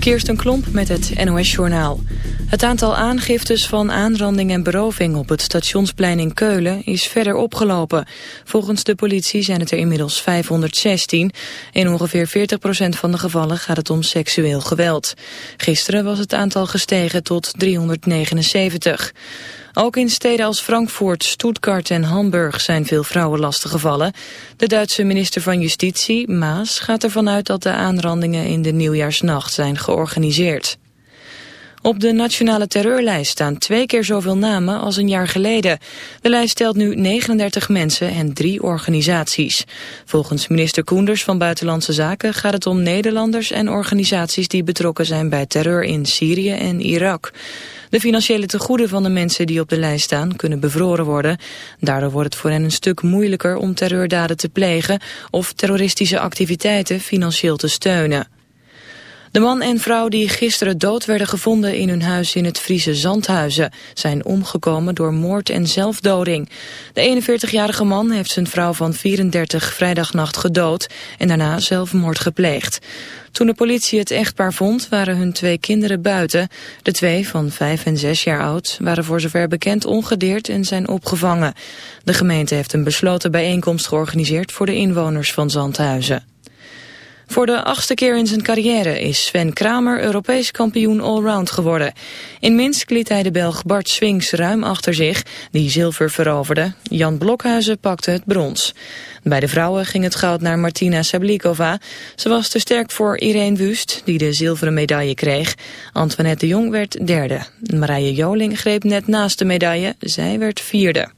Kirsten Klomp met het NOS-journaal. Het aantal aangiftes van aanranding en beroving op het stationsplein in Keulen is verder opgelopen. Volgens de politie zijn het er inmiddels 516. In ongeveer 40% van de gevallen gaat het om seksueel geweld. Gisteren was het aantal gestegen tot 379. Ook in steden als Frankfurt, Stuttgart en Hamburg zijn veel vrouwen lastiggevallen. De Duitse minister van Justitie, Maas, gaat ervan uit dat de aanrandingen in de nieuwjaarsnacht zijn georganiseerd. Op de nationale terreurlijst staan twee keer zoveel namen als een jaar geleden. De lijst telt nu 39 mensen en drie organisaties. Volgens minister Koenders van Buitenlandse Zaken gaat het om Nederlanders en organisaties die betrokken zijn bij terreur in Syrië en Irak. De financiële tegoeden van de mensen die op de lijst staan kunnen bevroren worden. Daardoor wordt het voor hen een stuk moeilijker om terreurdaden te plegen of terroristische activiteiten financieel te steunen. De man en vrouw die gisteren dood werden gevonden in hun huis in het Friese Zandhuizen zijn omgekomen door moord en zelfdoding. De 41-jarige man heeft zijn vrouw van 34 vrijdagnacht gedood en daarna zelfmoord gepleegd. Toen de politie het echtpaar vond waren hun twee kinderen buiten. De twee van 5 en 6 jaar oud waren voor zover bekend ongedeerd en zijn opgevangen. De gemeente heeft een besloten bijeenkomst georganiseerd voor de inwoners van Zandhuizen. Voor de achtste keer in zijn carrière is Sven Kramer Europees kampioen allround geworden. In Minsk liet hij de Belg Bart Swings ruim achter zich, die zilver veroverde. Jan Blokhuizen pakte het brons. Bij de vrouwen ging het goud naar Martina Sablikova. Ze was te sterk voor Irene Wust, die de zilveren medaille kreeg. Antoinette de Jong werd derde. Marije Joling greep net naast de medaille. Zij werd vierde.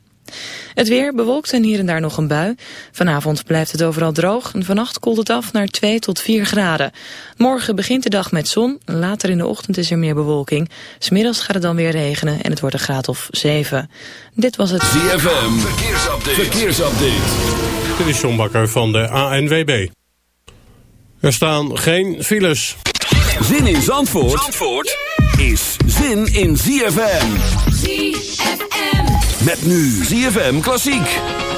Het weer bewolkt en hier en daar nog een bui. Vanavond blijft het overal droog en vannacht koelt het af naar 2 tot 4 graden. Morgen begint de dag met zon, later in de ochtend is er meer bewolking. Smiddags gaat het dan weer regenen en het wordt een graad of 7. Dit was het ZFM, verkeersupdate. verkeersupdate. Dit is John Bakker van de ANWB. Er staan geen files. Zin in Zandvoort, Zandvoort is zin in ZFM. ZFM. Met nu ZFM Klassiek.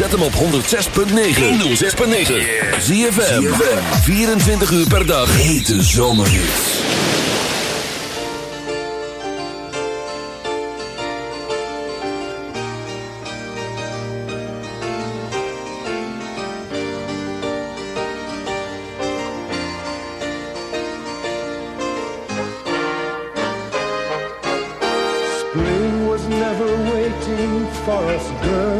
Zet hem op 106.9. 106.9. ZFM. 24 uur per dag. Hete zomerhits. Spring was never waiting for us, girl.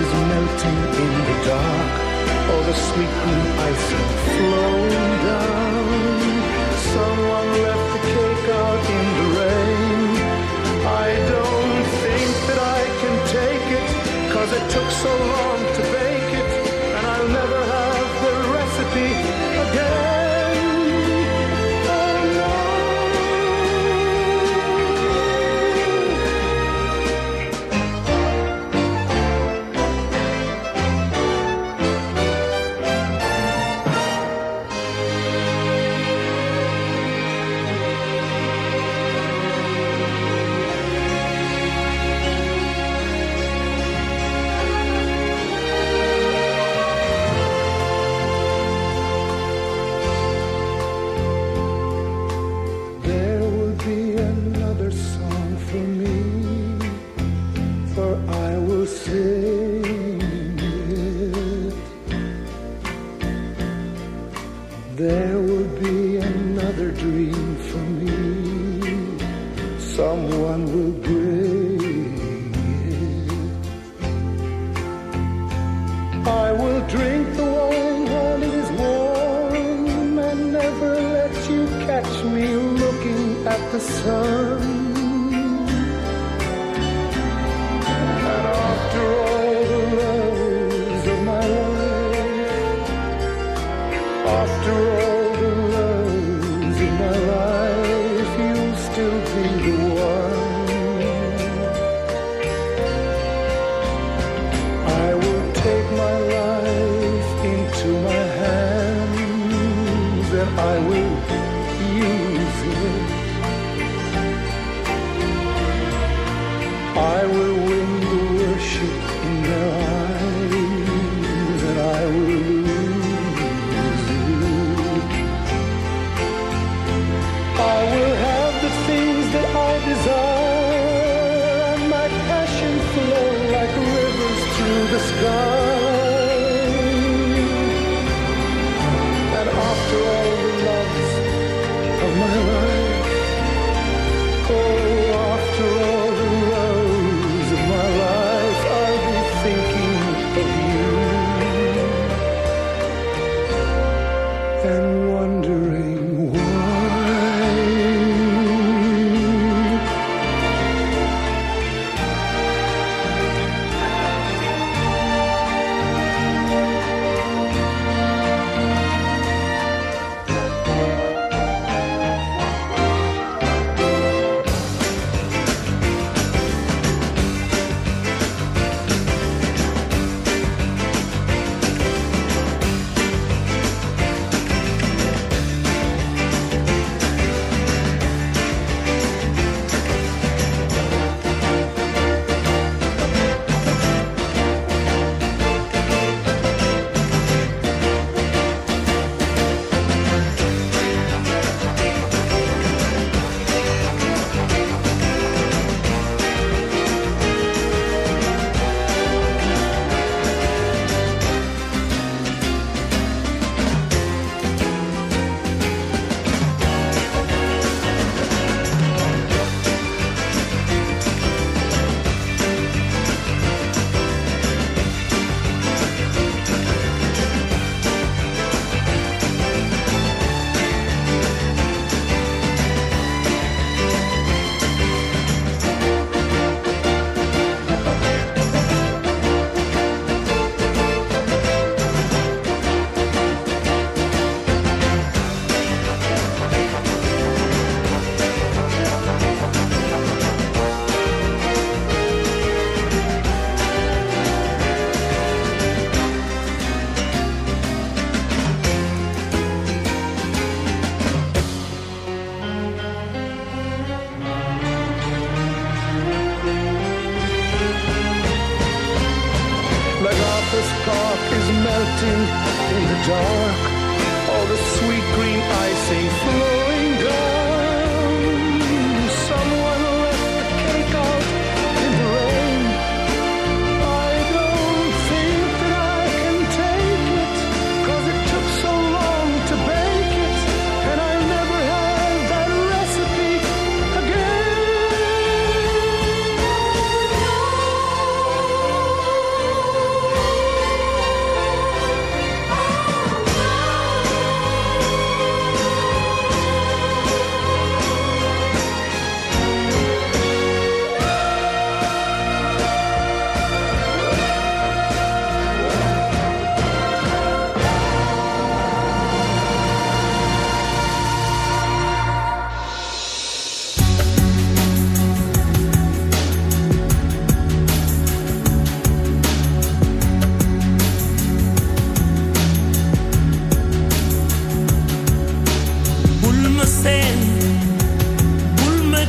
is melting in the dark, or the sweet green ice flowing down. Someone left the cave. that I will use it. I will win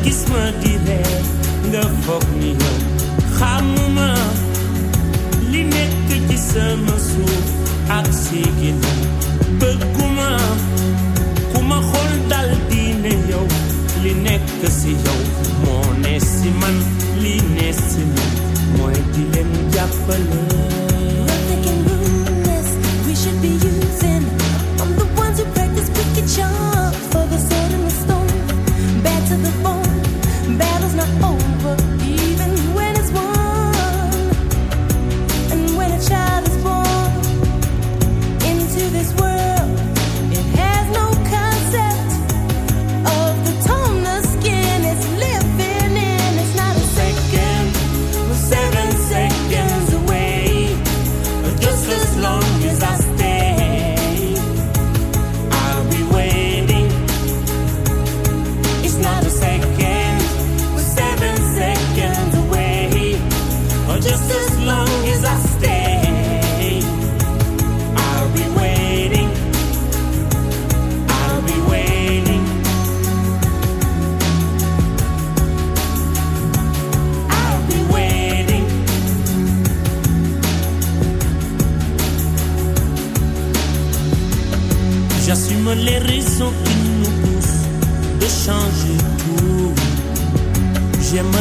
kisma di reer nga foog ni yow xamuma li nekk ci sama suuf ak sigina bëgguma dal yow li nekk si yow moo ne si man li ne si man mooy di leen jàppale. We should be using.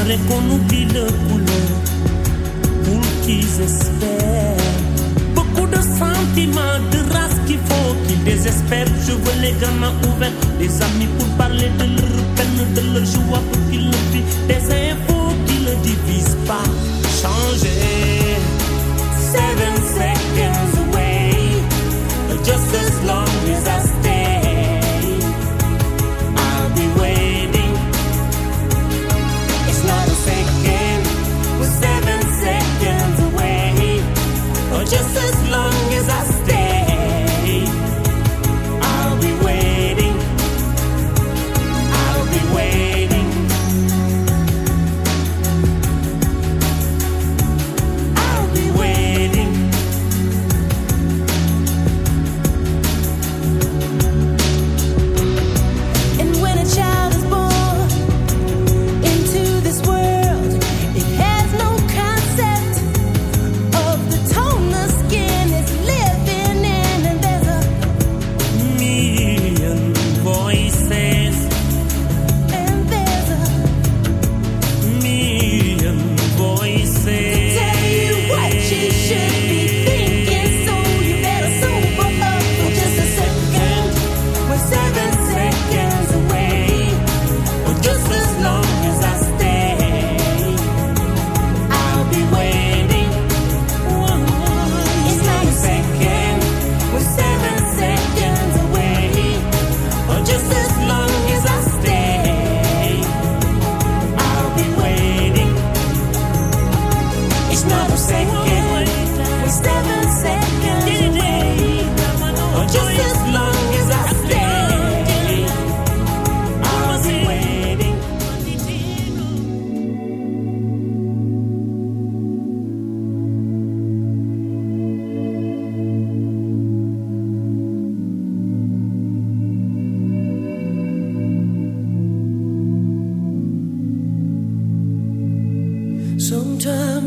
Le pour qu'ils espèrent. Beaucoup de sentiments, de race qu'il faut qu'ils désespèrent. Je veux les gamins ouverts, des amis pour parler de leur peine, de leur joie pour qu'ils le vivent. Des infos qui ne divisent pas, changer.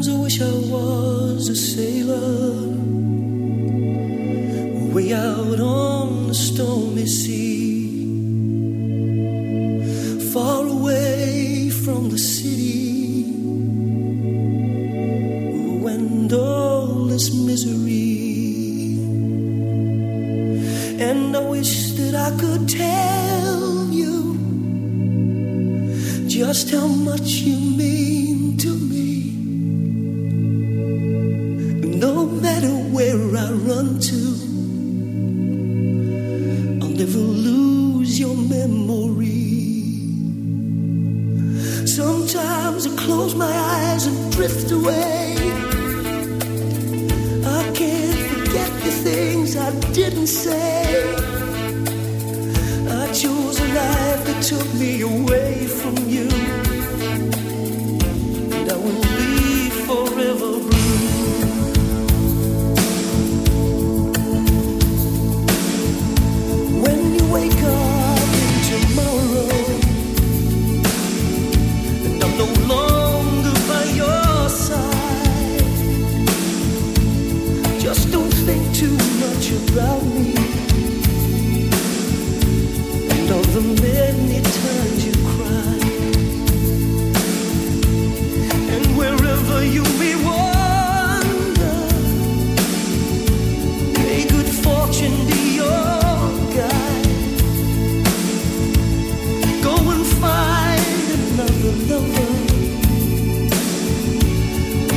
Sometimes I wish I was a sailor, way out on the stormy sea.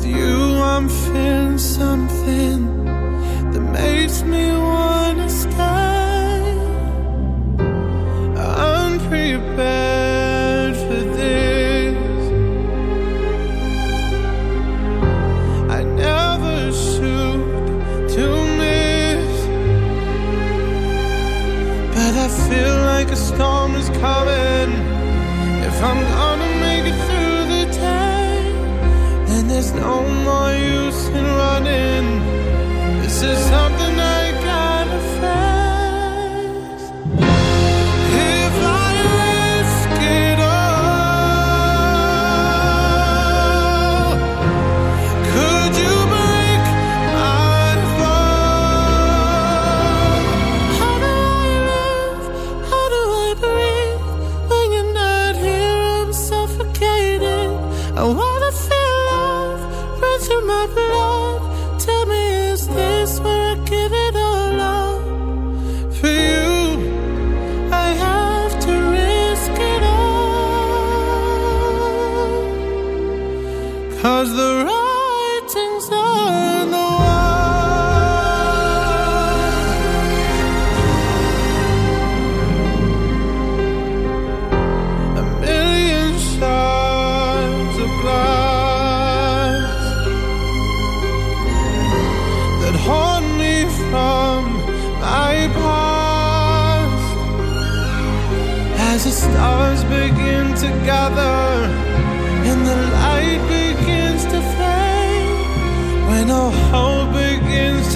with you, I'm feeling something that makes me want. snow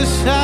society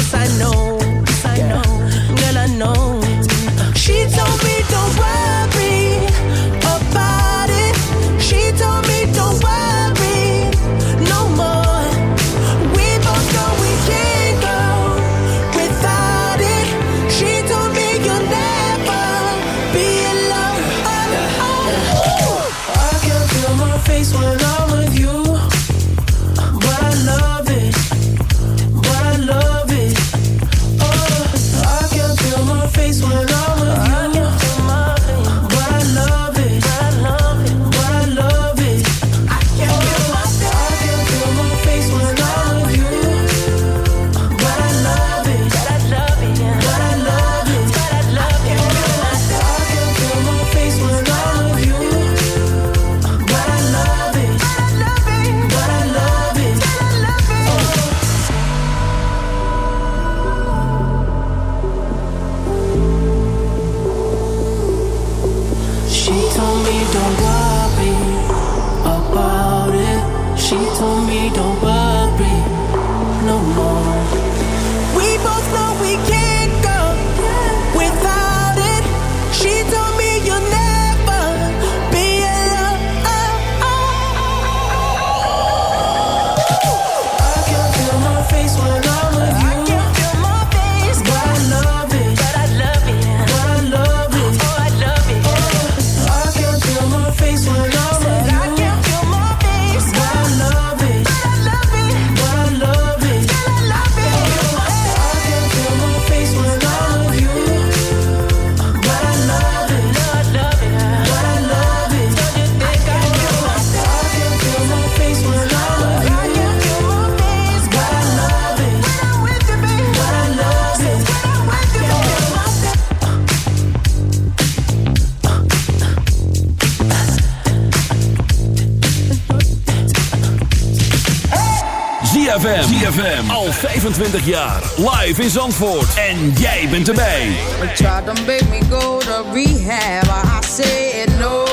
ZFM. Al 25 jaar. Live in Zandvoort. En jij bent erbij. Tried to make me go to rehab. I said no,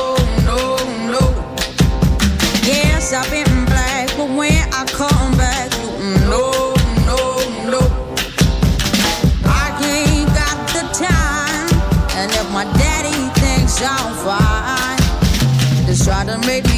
no, no. Yes, I've been black. But when I come back, no, no, no. I ain't got the time. And if my daddy thinks I'm fine. Just try to make me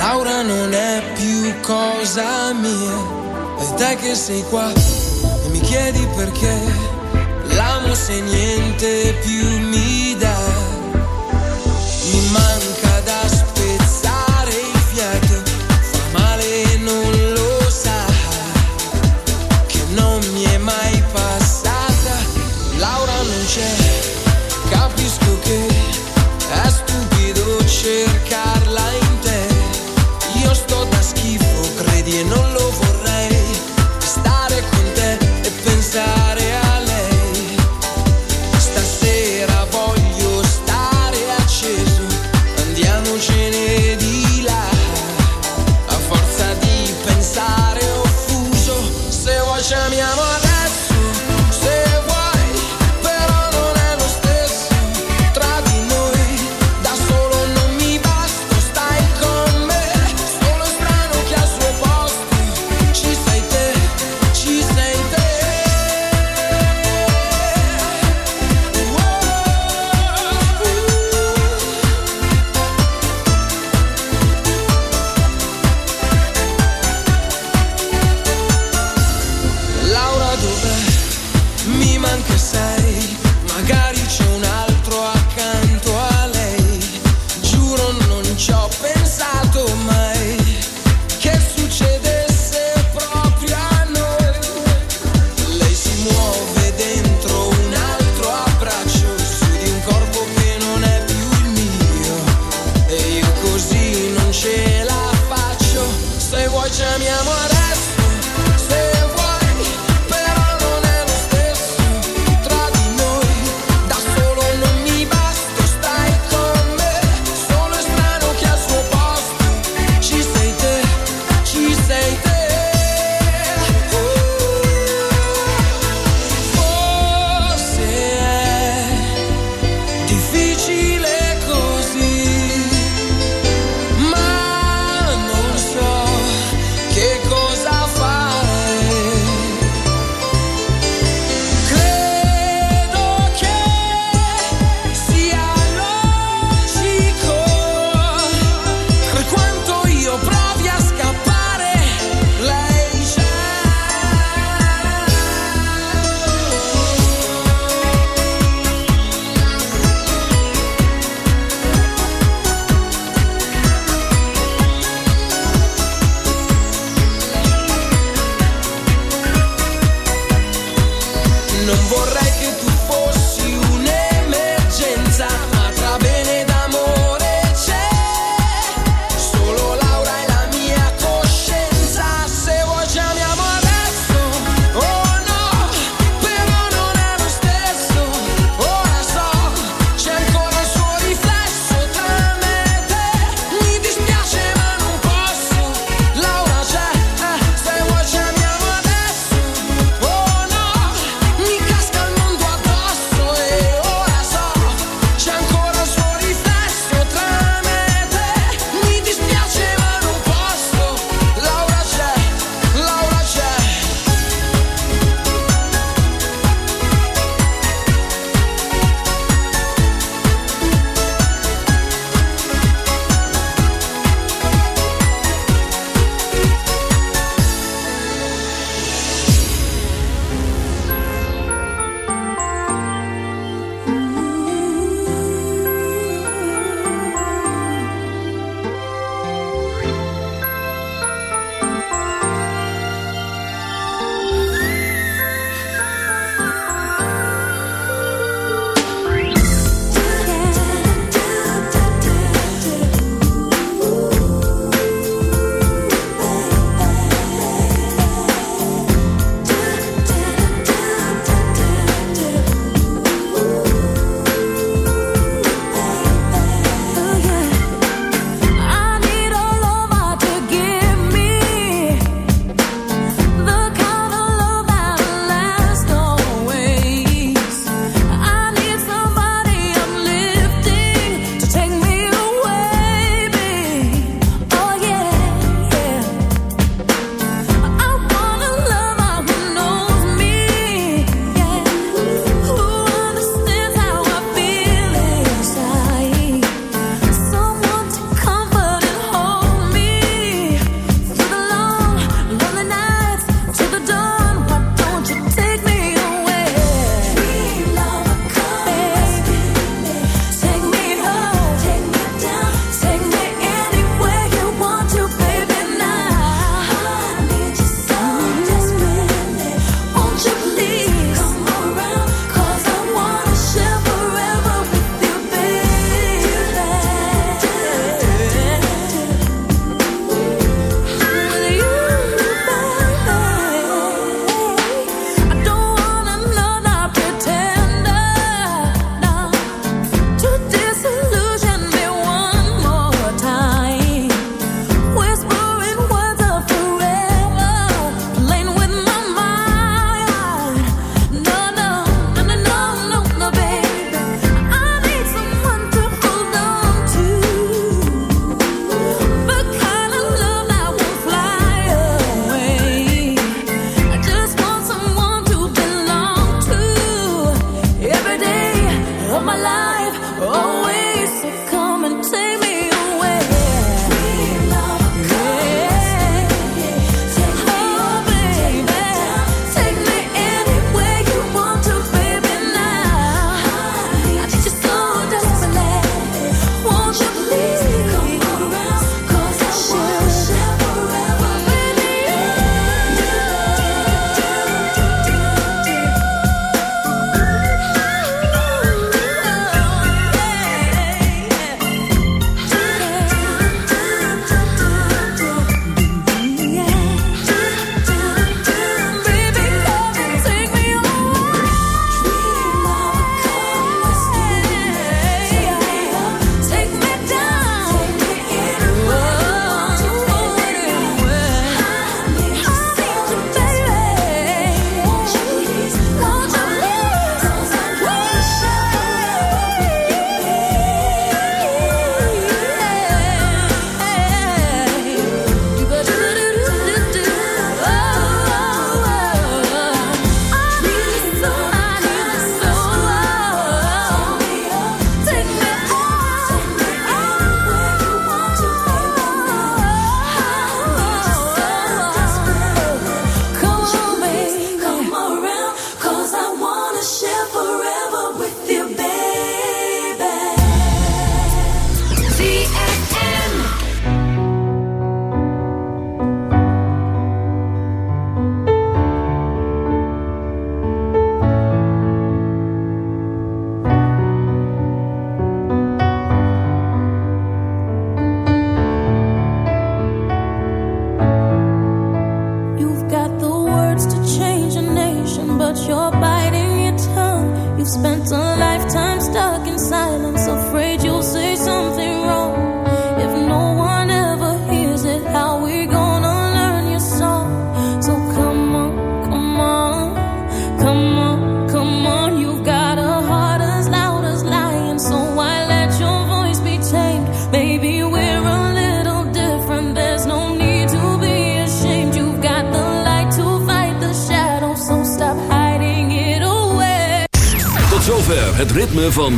Laura non è più cosa mia, è te che sei qua e mi chiedi perché. L'amo se niente più mio one cause I